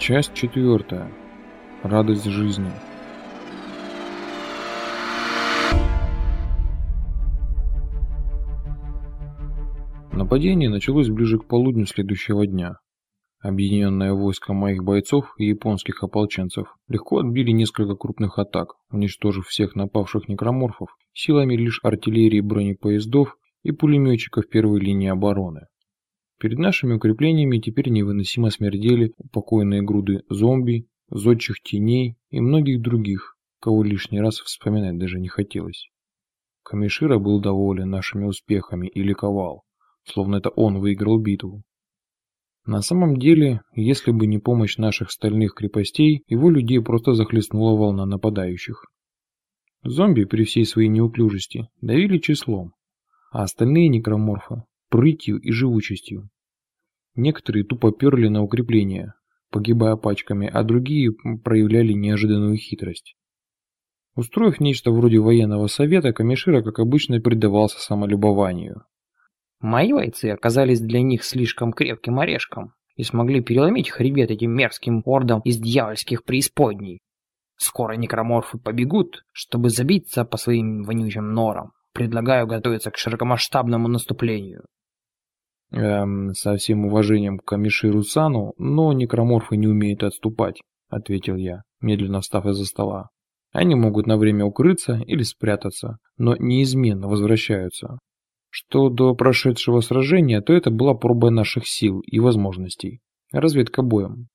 Часть четвертая. Радость жизни. Нападение началось ближе к полудню следующего дня. Объединенное войско моих бойцов и японских ополченцев легко отбили несколько крупных атак, уничтожив всех напавших некроморфов силами лишь артиллерии бронепоездов и пулеметчиков первой линии обороны. Перед нашими укреплениями теперь невыносимо смердели упокоенные груды зомби, зодчих теней и многих других, кого лишний раз вспоминать даже не хотелось. Камишира был доволен нашими успехами и ликовал, словно это он выиграл битву. На самом деле, если бы не помощь наших стальных крепостей, его людей просто захлестнула волна нападающих. Зомби при всей своей неуклюжести давили числом, а остальные некроморфы – прытью и живучестью. Некоторые тупо перли на укрепления, погибая пачками, а другие проявляли неожиданную хитрость. Устроив нечто вроде военного совета, Камишира, как обычно, предавался самолюбованию. Мои бойцы оказались для них слишком крепким орешком и смогли переломить хребет этим мерзким ордам из дьявольских преисподней. Скоро некроморфы побегут, чтобы забиться по своим вонючим норам. Предлагаю готовиться к широкомасштабному наступлению. Эм, со всем уважением к Камиширу Сану, но некроморфы не умеют отступать, ответил я, медленно встав из-за стола. Они могут на время укрыться или спрятаться, но неизменно возвращаются. Что до прошедшего сражения, то это была проба наших сил и возможностей. Разведка боем.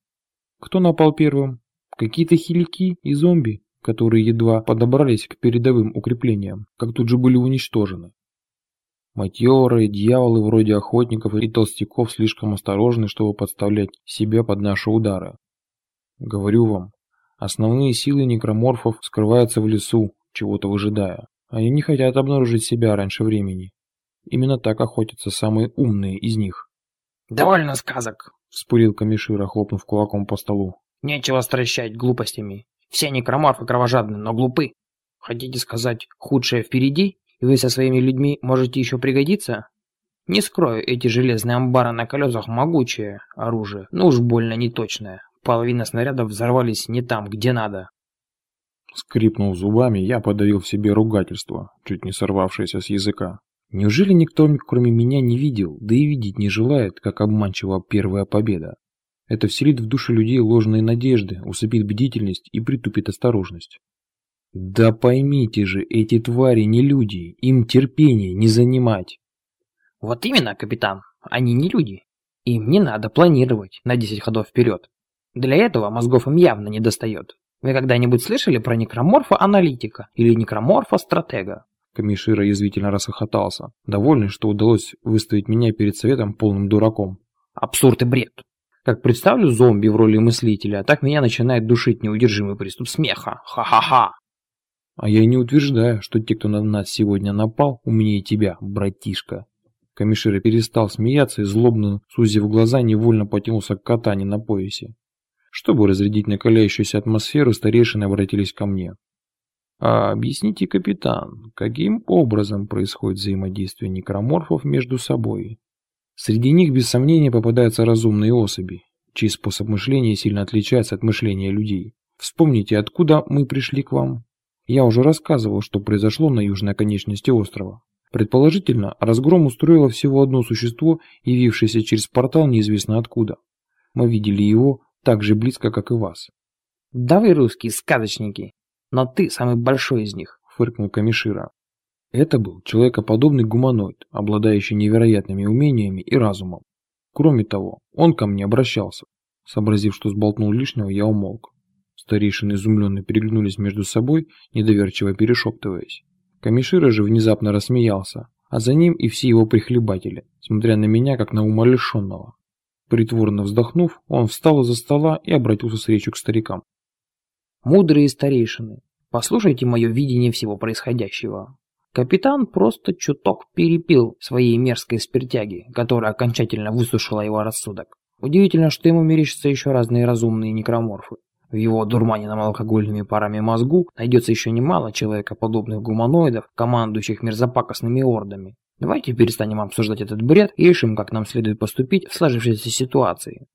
Кто напал первым? Какие-то хилики и зомби, которые едва подобрались к передовым укреплениям, как тут же были уничтожены. Матерые дьяволы вроде охотников и толстяков слишком осторожны, чтобы подставлять себя под наши удары. Говорю вам, основные силы некроморфов скрываются в лесу, чего-то выжидая. Они не хотят обнаружить себя раньше времени. Именно так охотятся самые умные из них. «Довольно сказок», — вспылил Камишира, хлопнув кулаком по столу. «Нечего стращать глупостями. Все некроморфы кровожадны, но глупы. Хотите сказать, худшее впереди, и вы со своими людьми можете еще пригодиться? Не скрою, эти железные амбары на колесах могучее оружие, но уж больно неточное. Половина снарядов взорвались не там, где надо. Скрипнув зубами, я подавил в себе ругательство, чуть не сорвавшееся с языка. Неужели никто, кроме меня, не видел, да и видеть не желает, как обманчива первая победа? Это вселит в души людей ложные надежды, усыпит бдительность и притупит осторожность. Да поймите же, эти твари не люди, им терпение не занимать. Вот именно, капитан, они не люди. Им не надо планировать на 10 ходов вперед. Для этого мозгов им явно не достает. Вы когда-нибудь слышали про некроморфа-аналитика или некроморфа-стратега? Камишира язвительно расхохотался, довольный, что удалось выставить меня перед советом полным дураком. Абсурд и бред. Как представлю зомби в роли мыслителя, так меня начинает душить неудержимый приступ смеха. Ха-ха-ха. А я не утверждаю, что те, кто на нас сегодня напал, умнее тебя, братишка. Камишира перестал смеяться и злобно, сузив глаза, невольно потянулся к катане на поясе. Чтобы разрядить накаляющуюся атмосферу, старейшины обратились ко мне. А объясните, капитан, каким образом происходит взаимодействие некроморфов между собой? Среди них без сомнения попадаются разумные особи, чей способ мышления сильно отличается от мышления людей. Вспомните, откуда мы пришли к вам. Я уже рассказывал, что произошло на южной оконечности острова. Предположительно, разгром устроило всего одно существо, явившееся через портал неизвестно откуда. Мы видели его так же близко, как и вас. Да вы русские сказочники, но ты самый большой из них, фыркнул Камишира. Это был человекоподобный гуманоид, обладающий невероятными умениями и разумом. Кроме того, он ко мне обращался. Сообразив, что сболтнул лишнего, я умолк. Старейшины изумленно переглянулись между собой, недоверчиво перешептываясь. Камишира же внезапно рассмеялся, а за ним и все его прихлебатели, смотря на меня, как на умалишенного. Притворно вздохнув, он встал из-за стола и обратился с речью к старикам. «Мудрые старейшины, послушайте мое видение всего происходящего. Капитан просто чуток перепил своей мерзкой спиртяги, которая окончательно высушила его рассудок. Удивительно, что ему мерещатся еще разные разумные некроморфы. В его дурманенном алкогольными парами мозгу найдется еще немало человекоподобных гуманоидов, командующих мерзопакостными ордами. Давайте перестанем обсуждать этот бред и решим, как нам следует поступить в сложившейся ситуации.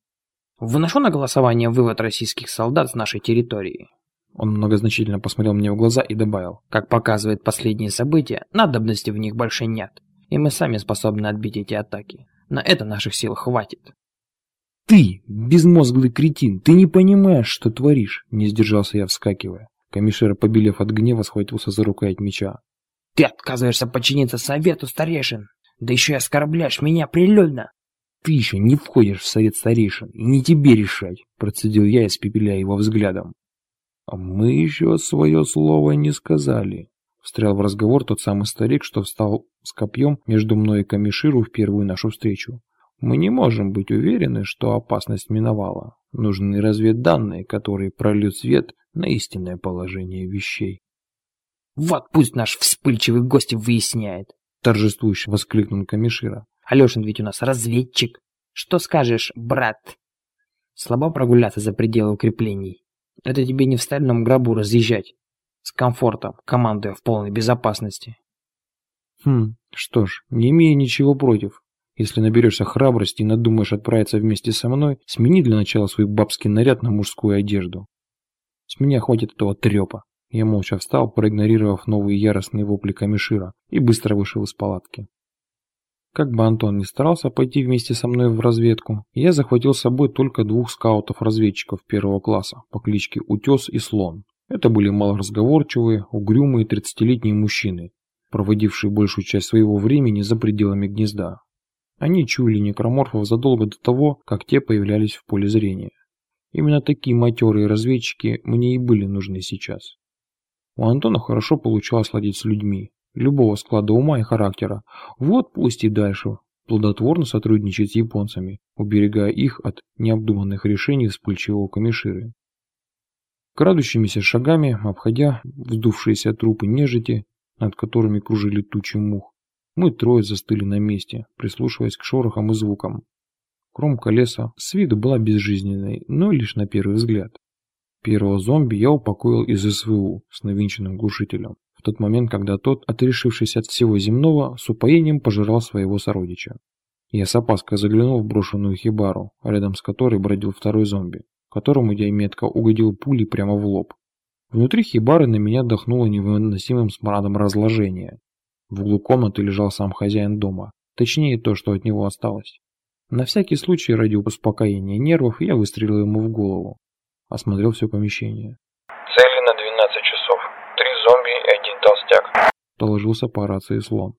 Выношу на голосование вывод российских солдат с нашей территории. Он многозначительно посмотрел мне в глаза и добавил, как показывает последние события, надобности в них больше нет, и мы сами способны отбить эти атаки. На это наших сил хватит. «Ты, безмозглый кретин, ты не понимаешь, что творишь!» Не сдержался я, вскакивая. Камишера, побелев от гнева, схватился за рукоять меча. «Ты отказываешься подчиниться совету старейшин, да еще и оскорбляешь меня прилюдно!» «Ты еще не входишь в совет старейшин, и не тебе решать!» Процедил я, испепеляя его взглядом. «А мы еще свое слово не сказали», — встрял в разговор тот самый старик, что встал с копьем между мной и Камиширу в первую нашу встречу. «Мы не можем быть уверены, что опасность миновала. Нужны разведданные, которые прольют свет на истинное положение вещей». «Вот пусть наш вспыльчивый гость выясняет», — торжествующе воскликнул Камишира. «Алешин ведь у нас разведчик. Что скажешь, брат?» Слабо прогуляться за пределы укреплений. Это тебе не в стальном гробу разъезжать. С комфортом, командуя в полной безопасности. Хм, что ж, не имею ничего против. Если наберешься храбрости и надумаешь отправиться вместе со мной, смени для начала свой бабский наряд на мужскую одежду. С меня хватит этого трепа. Я молча встал, проигнорировав новые яростные вопли Камишира, и быстро вышел из палатки. Как бы Антон ни старался пойти вместе со мной в разведку, я захватил с собой только двух скаутов-разведчиков первого класса по кличке Утес и Слон. Это были малоразговорчивые, угрюмые тридцатилетние мужчины, проводившие большую часть своего времени за пределами гнезда. Они чуяли некроморфов задолго до того, как те появлялись в поле зрения. Именно такие матерые разведчики мне и были нужны сейчас. У Антона хорошо получалось ладить с людьми, любого склада ума и характера, вот пусть и дальше плодотворно сотрудничать с японцами, уберегая их от необдуманных решений вспыльчивого камиширы. Крадущимися шагами, обходя вздувшиеся трупы нежити, над которыми кружили тучи мух, мы трое застыли на месте, прислушиваясь к шорохам и звукам. Кромка леса с виду была безжизненной, но лишь на первый взгляд. Первого зомби я упокоил из СВУ с навинченным глушителем в тот момент, когда тот, отрешившись от всего земного, с упоением пожирал своего сородича. Я с опаской заглянул в брошенную хибару, рядом с которой бродил второй зомби, которому я метко угодил пулей прямо в лоб. Внутри хибары на меня дохнуло невыносимым смрадом разложения. В углу комнаты лежал сам хозяин дома, точнее то, что от него осталось. На всякий случай, ради успокоения нервов, я выстрелил ему в голову. Осмотрел все помещение. Цели на 12 часов. Три зомби и один толстяк. Доложился по рации слон.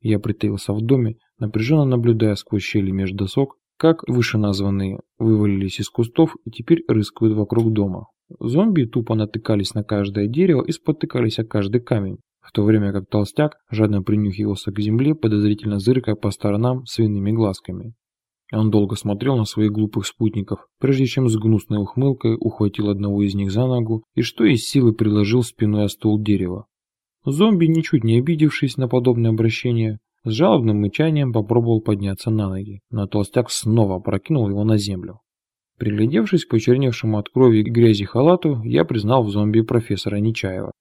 Я притаился в доме, напряженно наблюдая сквозь щели между досок, как вышеназванные вывалились из кустов и теперь рыскают вокруг дома. Зомби тупо натыкались на каждое дерево и спотыкались о каждый камень, в то время как толстяк жадно принюхивался к земле, подозрительно зыркая по сторонам свиными глазками. Он долго смотрел на своих глупых спутников, прежде чем с гнусной ухмылкой ухватил одного из них за ногу и что из силы приложил спиной о стол дерева. Зомби, ничуть не обидевшись на подобное обращение, с жалобным мычанием попробовал подняться на ноги, но толстяк снова опрокинул его на землю. Приглядевшись к почерневшему от крови и грязи халату, я признал в зомби профессора Нечаева.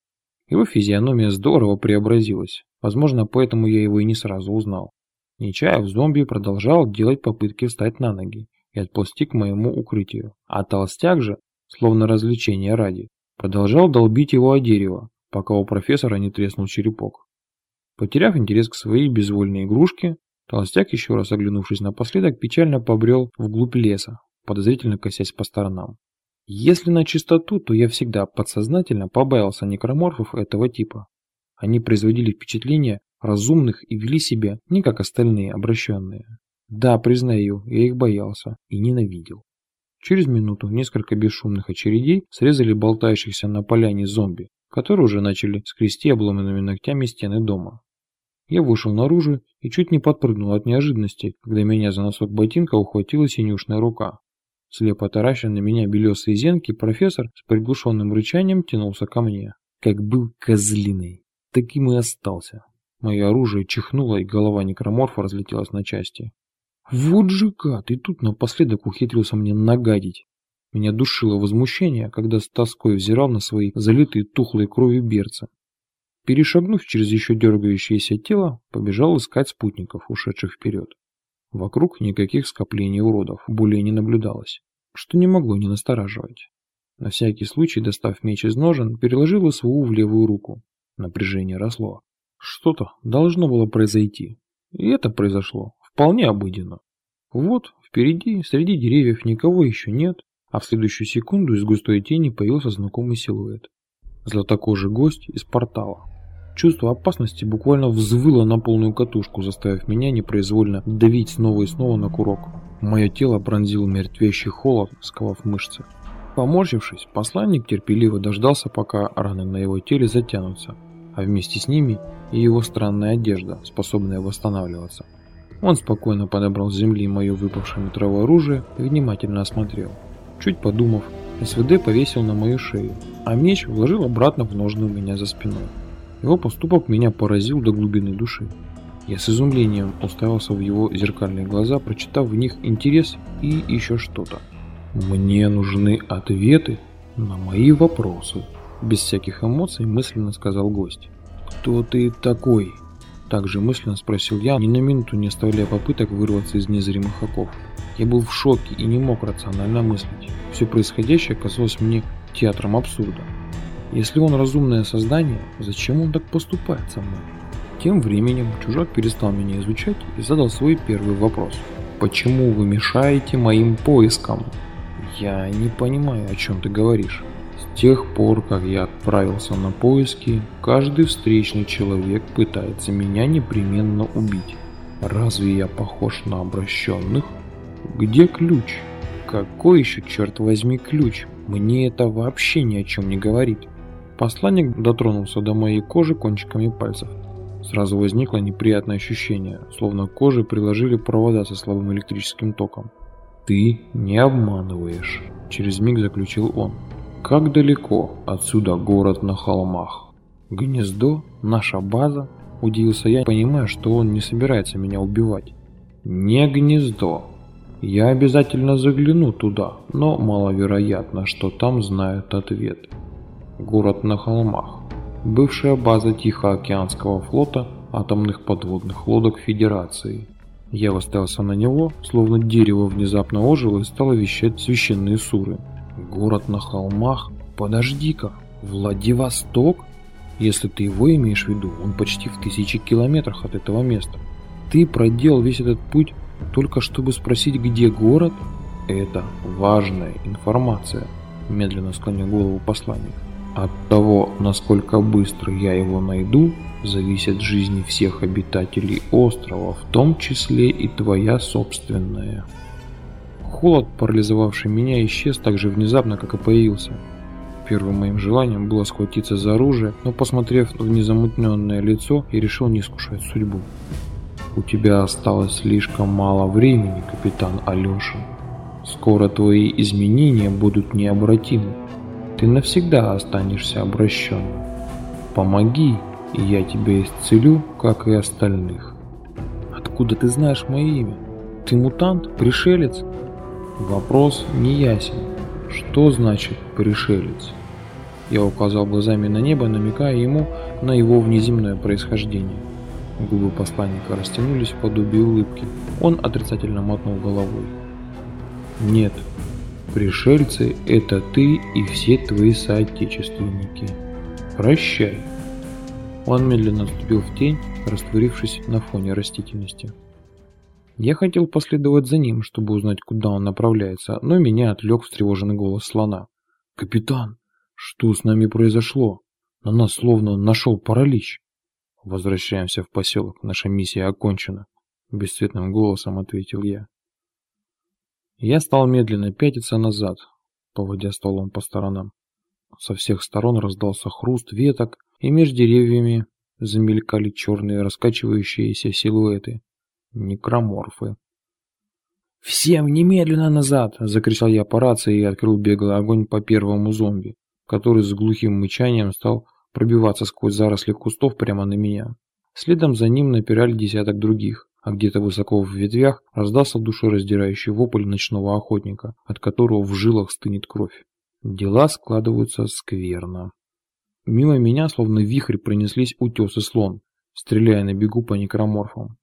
Его физиономия здорово преобразилась, возможно, поэтому я его и не сразу узнал. Нечаев зомби продолжал делать попытки встать на ноги и отползти к моему укрытию, а толстяк же, словно развлечение ради, продолжал долбить его о дерево, пока у профессора не треснул черепок. Потеряв интерес к своей безвольной игрушке, толстяк, еще раз оглянувшись напоследок, печально побрел вглубь леса, подозрительно косясь по сторонам. Если на чистоту, то я всегда подсознательно побаился некроморфов этого типа. Они производили впечатление разумных и вели себя не как остальные обращенные. Да, признаю, я их боялся и ненавидел. Через минуту несколько бесшумных очередей срезали болтающихся на поляне зомби, которые уже начали скрести обломанными ногтями стены дома. Я вышел наружу и чуть не подпрыгнул от неожиданности, когда меня за носок ботинка ухватила синюшная рука. Слепо тараща на меня белесые зенки, профессор с приглушенным рычанием тянулся ко мне. Как был козлиной, таким и остался. Мое оружие чихнуло, и голова некроморфа разлетелась на части. Вот же гад, и тут напоследок ухитрился мне нагадить. Меня душило возмущение, когда с тоской взирал на свои залитые тухлой кровью берца. Перешагнув через еще дергающееся тело, побежал искать спутников, ушедших вперед. Вокруг никаких скоплений уродов более не наблюдалось. что не могло не настораживать. На всякий случай, достав меч из ножен, переложил СВУ в левую руку. Напряжение росло. Что-то должно было произойти. И это произошло. Вполне обыденно. Вот, впереди, среди деревьев никого еще нет, а в следующую секунду из густой тени появился знакомый силуэт. Златокожий гость из портала. Чувство опасности буквально взвыло на полную катушку, заставив меня непроизвольно давить снова и снова на курок. Мое тело пронзил мертвящий холод, сковав мышцы. Поморщившись, посланник терпеливо дождался, пока раны на его теле затянутся, а вместе с ними и его странная одежда, способная восстанавливаться. Он спокойно подобрал с земли мое выпавшее метровое оружие и внимательно осмотрел. Чуть подумав, СВД повесил на мою шею, а меч вложил обратно в ножны у меня за спиной. Его поступок меня поразил до глубины души. Я с изумлением уставился в его зеркальные глаза, прочитав в них интерес и еще что-то. «Мне нужны ответы на мои вопросы», – без всяких эмоций мысленно сказал гость. «Кто ты такой?» Также мысленно спросил я, ни на минуту не оставляя попыток вырваться из незримых оков. Я был в шоке и не мог рационально мыслить. Все происходящее казалось мне театром абсурда. Если он разумное создание, зачем он так поступает со мной? Тем временем чужак перестал меня изучать и задал свой первый вопрос. «Почему вы мешаете моим поискам?» «Я не понимаю, о чем ты говоришь». С тех пор, как я отправился на поиски, каждый встречный человек пытается меня непременно убить. Разве я похож на обращенных? Где ключ? Какой еще, черт возьми, ключ? Мне это вообще ни о чем не говорит. Посланник дотронулся до моей кожи кончиками пальцев. Сразу возникло неприятное ощущение, словно к коже приложили провода со слабым электрическим током. «Ты не обманываешь», – через миг заключил он. Как далеко отсюда город на холмах? Гнездо? Наша база? Удивился я, понимая, что он не собирается меня убивать. Не гнездо. Я обязательно загляну туда, но маловероятно, что там знают ответ. Город на холмах. Бывшая база Тихоокеанского флота атомных подводных лодок Федерации. Я восстался на него, словно дерево внезапно ожило и стало вещать священные суры. Город на холмах? Подожди-ка, Владивосток? Если ты его имеешь в виду, он почти в тысячи километрах от этого места. Ты проделал весь этот путь только чтобы спросить, где город? Это важная информация, медленно склонил голову посланник. От того, насколько быстро я его найду, зависят жизни всех обитателей острова, в том числе и твоя собственная. Холод, парализовавший меня, исчез так же внезапно, как и появился. Первым моим желанием было схватиться за оружие, но посмотрев в незамутненное лицо, я решил не искушать судьбу. «У тебя осталось слишком мало времени, капитан Алешин. Скоро твои изменения будут необратимы. Ты навсегда останешься обращенным. Помоги, и я тебя исцелю, как и остальных». «Откуда ты знаешь мое имя? Ты мутант? Пришелец?» Вопрос не ясен. Что значит «пришелец»? Я указал глазами на небо, намекая ему на его внеземное происхождение. Губы посланника растянулись в подобие улыбки. Он отрицательно мотнул головой. «Нет, пришельцы – это ты и все твои соотечественники. Прощай». Он медленно отступил в тень, растворившись на фоне растительности. Я хотел последовать за ним, чтобы узнать, куда он направляется, но меня отвлек встревоженный голос слона. «Капитан, что с нами произошло? На нас словно нашел паралич». «Возвращаемся в поселок, наша миссия окончена», – бесцветным голосом ответил я. Я стал медленно пятиться назад, поводя стволом по сторонам. Со всех сторон раздался хруст веток, и между деревьями замелькали черные раскачивающиеся силуэты некроморфы. «Всем немедленно назад!» – закричал я по рации и открыл беглый огонь по первому зомби, который с глухим мычанием стал пробиваться сквозь заросли кустов прямо на меня. Следом за ним напирали десяток других, а где-то высоко в ветвях раздался душераздирающий вопль ночного охотника, от которого в жилах стынет кровь. Дела складываются скверно. Мимо меня, словно вихрь, пронеслись утес и слон, стреляя на бегу по некроморфам.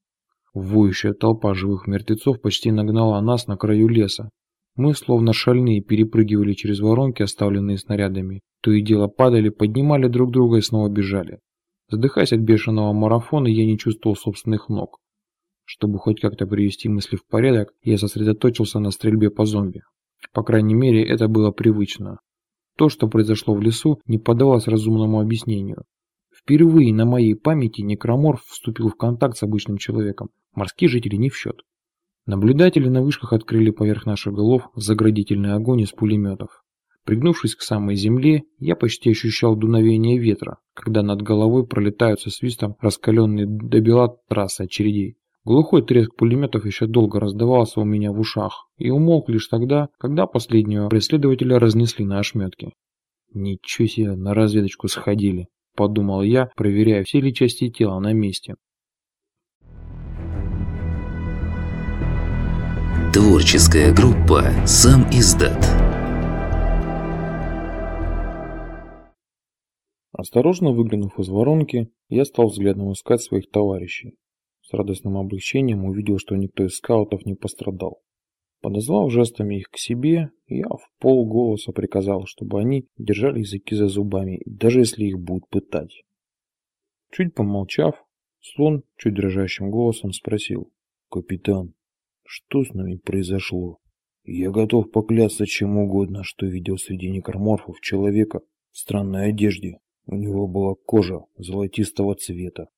Воющая толпа живых мертвецов почти нагнала нас на краю леса. Мы, словно шальные, перепрыгивали через воронки, оставленные снарядами. То и дело падали, поднимали друг друга и снова бежали. Задыхаясь от бешеного марафона, я не чувствовал собственных ног. Чтобы хоть как-то привести мысли в порядок, я сосредоточился на стрельбе по зомби. По крайней мере, это было привычно. То, что произошло в лесу, не поддалось разумному объяснению. Впервые на моей памяти некроморф вступил в контакт с обычным человеком. Морские жители не в счет. Наблюдатели на вышках открыли поверх наших голов заградительный огонь из пулеметов. Пригнувшись к самой земле, я почти ощущал дуновение ветра, когда над головой пролетают со свистом раскаленные до бела трассы очередей. Глухой треск пулеметов еще долго раздавался у меня в ушах и умолк лишь тогда, когда последнего преследователя разнесли на ошметки. «Ничего себе, на разведочку сходили», – подумал я, проверяя, все ли части тела на месте. Творческая группа «Сам издат». Осторожно выглянув из воронки, я стал взглядом искать своих товарищей. С радостным облегчением увидел, что никто из скаутов не пострадал. Подозвав жестами их к себе, я в полголоса приказал, чтобы они держали языки за зубами, даже если их будут пытать. Чуть помолчав, слон чуть дрожащим голосом спросил. «Капитан, что с нами произошло? Я готов поклясться чем угодно, что видел среди некроморфов человека в странной одежде. У него была кожа золотистого цвета.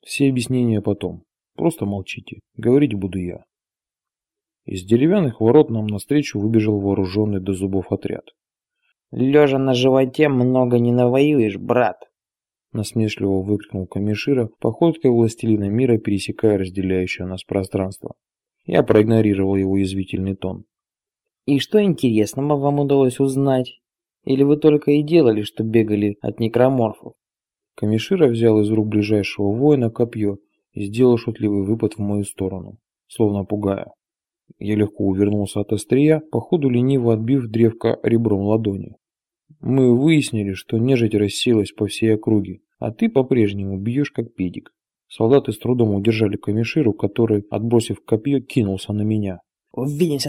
Все объяснения потом. Просто молчите. Говорить буду я. Из деревянных ворот нам навстречу выбежал вооруженный до зубов отряд. Лежа на животе много не навоюешь, брат. Насмешливо выкрикнул Камишира, походкой властелина мира пересекая разделяющее нас пространство. Я проигнорировал его язвительный тон. «И что интересного вам удалось узнать? Или вы только и делали, что бегали от некроморфов?» Камишира взял из рук ближайшего воина копье и сделал шутливый выпад в мою сторону, словно пугая. Я легко увернулся от острия, походу лениво отбив древко ребром ладони. Мы выяснили, что нежить рассеялась по всей округе, а ты по-прежнему бьешь как педик. Солдаты с трудом удержали камеширу, который, отбросив копье, кинулся на меня. «Увидимся